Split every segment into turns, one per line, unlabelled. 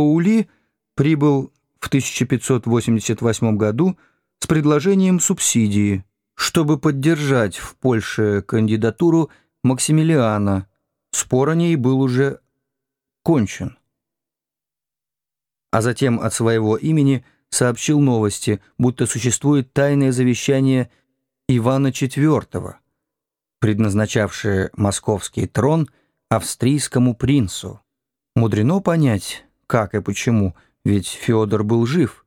Паули прибыл в 1588 году с предложением субсидии, чтобы поддержать в Польше кандидатуру Максимилиана. Спор о ней был уже кончен. А затем от своего имени сообщил новости, будто существует тайное завещание Ивана IV, предназначавшее московский трон австрийскому принцу. Мудрено понять, как и почему, ведь Федор был жив.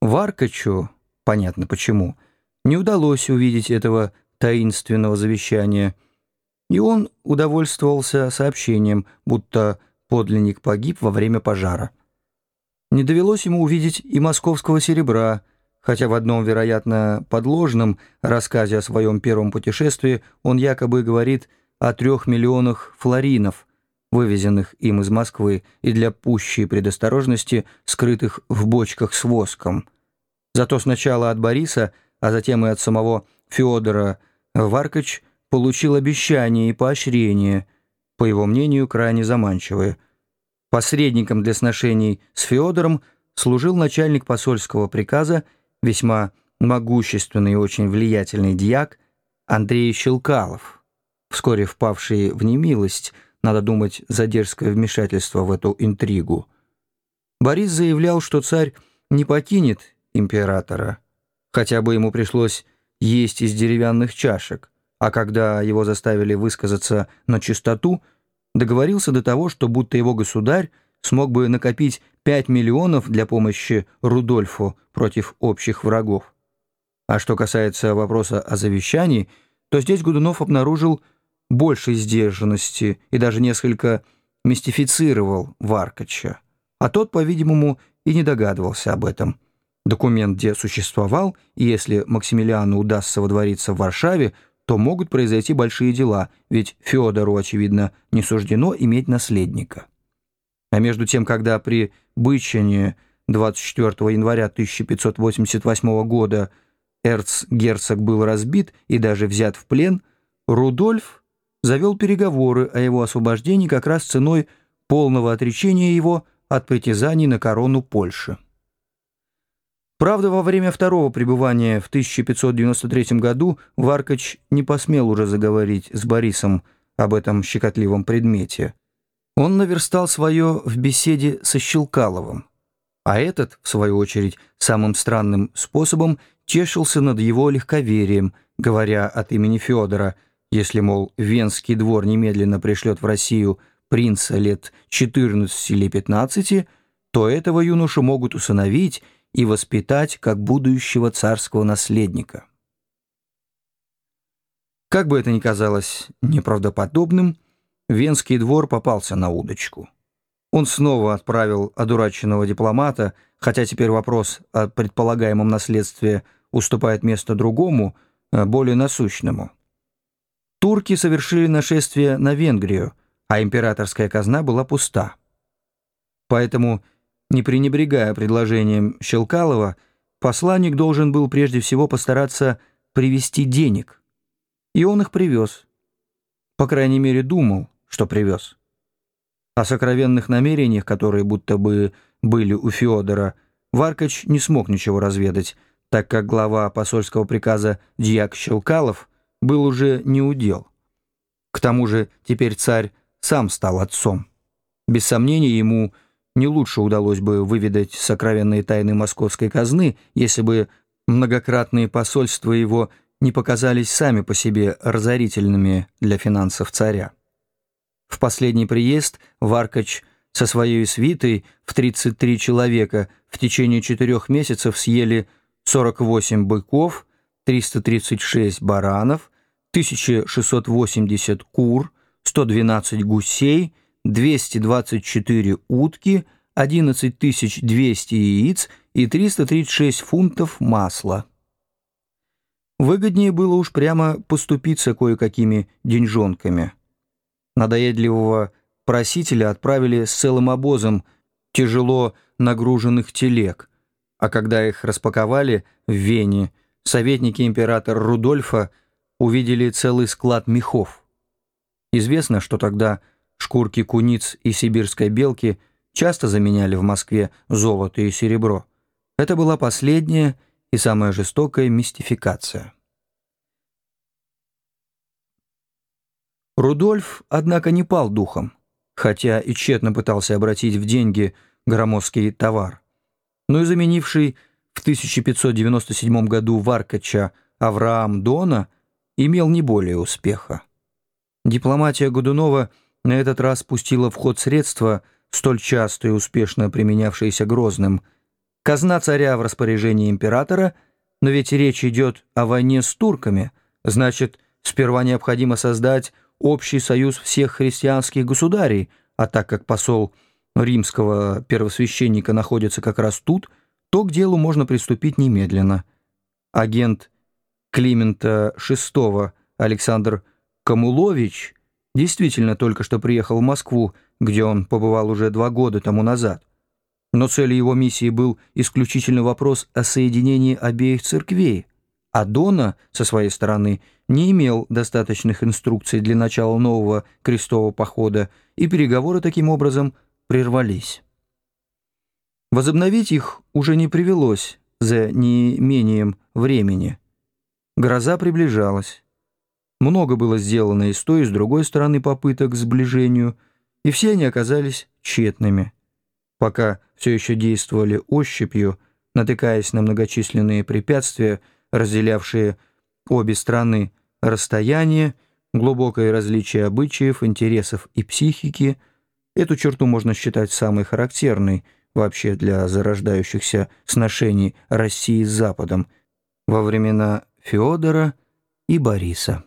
Варкачу, понятно почему, не удалось увидеть этого таинственного завещания, и он удовольствовался сообщением, будто подлинник погиб во время пожара. Не довелось ему увидеть и московского серебра, хотя в одном, вероятно, подложном рассказе о своем первом путешествии он якобы говорит о трех миллионах флоринов – вывезенных им из Москвы и для пущей предосторожности, скрытых в бочках с воском. Зато сначала от Бориса, а затем и от самого Федора Варкач получил обещание и поощрение, по его мнению, крайне заманчивые. Посредником для сношений с Федором служил начальник посольского приказа, весьма могущественный и очень влиятельный дьяк Андрей Щелкалов, вскоре впавший в немилость – надо думать, за дерзкое вмешательство в эту интригу. Борис заявлял, что царь не покинет императора, хотя бы ему пришлось есть из деревянных чашек, а когда его заставили высказаться на чистоту, договорился до того, что будто его государь смог бы накопить 5 миллионов для помощи Рудольфу против общих врагов. А что касается вопроса о завещании, то здесь Годунов обнаружил большей сдержанности и даже несколько мистифицировал Варкача, а тот, по-видимому, и не догадывался об этом. Документ где существовал, и если Максимилиану удастся водвориться в Варшаве, то могут произойти большие дела, ведь Федору, очевидно, не суждено иметь наследника. А между тем, когда при Бычине 24 января 1588 года эрцгерцог был разбит и даже взят в плен, Рудольф завел переговоры о его освобождении как раз ценой полного отречения его от притязаний на корону Польши. Правда, во время второго пребывания в 1593 году Варкач не посмел уже заговорить с Борисом об этом щекотливом предмете. Он наверстал свое в беседе со Щелкаловым, а этот, в свою очередь, самым странным способом тешился над его легковерием, говоря от имени Федора – если, мол, Венский двор немедленно пришлет в Россию принца лет 14 или 15, то этого юношу могут усыновить и воспитать как будущего царского наследника. Как бы это ни казалось неправдоподобным, Венский двор попался на удочку. Он снова отправил одураченного дипломата, хотя теперь вопрос о предполагаемом наследстве уступает место другому, э, более насущному. Турки совершили нашествие на Венгрию, а императорская казна была пуста. Поэтому, не пренебрегая предложением Щелкалова, посланник должен был прежде всего постараться привезти денег. И он их привез. По крайней мере, думал, что привез. О сокровенных намерениях, которые будто бы были у Федора, Варкач не смог ничего разведать, так как глава посольского приказа Дьяк Щелкалов – был уже не удел. К тому же теперь царь сам стал отцом. Без сомнения, ему не лучше удалось бы выведать сокровенные тайны московской казны, если бы многократные посольства его не показались сами по себе разорительными для финансов царя. В последний приезд Варкач со своей свитой в 33 человека в течение четырех месяцев съели 48 быков, 336 баранов, 1680 кур, 112 гусей, 224 утки, 11200 яиц и 336 фунтов масла. Выгоднее было уж прямо поступиться кое-какими деньжонками. Надоедливого просителя отправили с целым обозом тяжело нагруженных телег, а когда их распаковали в Вене, советники императора Рудольфа увидели целый склад мехов. Известно, что тогда шкурки куниц и сибирской белки часто заменяли в Москве золото и серебро. Это была последняя и самая жестокая мистификация. Рудольф, однако, не пал духом, хотя и тщетно пытался обратить в деньги громоздкий товар. Но и заменивший в 1597 году Варкача Авраам Дона имел не более успеха. Дипломатия Годунова на этот раз пустила в ход средства, столь часто и успешно применявшиеся Грозным. Казна царя в распоряжении императора, но ведь речь идет о войне с турками, значит, сперва необходимо создать общий союз всех христианских государей, а так как посол римского первосвященника находится как раз тут, то к делу можно приступить немедленно. Агент Климента VI Александр Камулович действительно только что приехал в Москву, где он побывал уже два года тому назад. Но целью его миссии был исключительно вопрос о соединении обеих церквей, а Дона, со своей стороны, не имел достаточных инструкций для начала нового крестового похода, и переговоры таким образом прервались. Возобновить их уже не привелось за неимением времени. Гроза приближалась. Много было сделано и с той, и с другой стороны попыток к сближению, и все они оказались тщетными. Пока все еще действовали ощупью, натыкаясь на многочисленные препятствия, разделявшие обе страны, расстояние, глубокое различие обычаев, интересов и психики, эту черту можно считать самой характерной вообще для зарождающихся сношений России с Западом во времена Феодора и Бориса.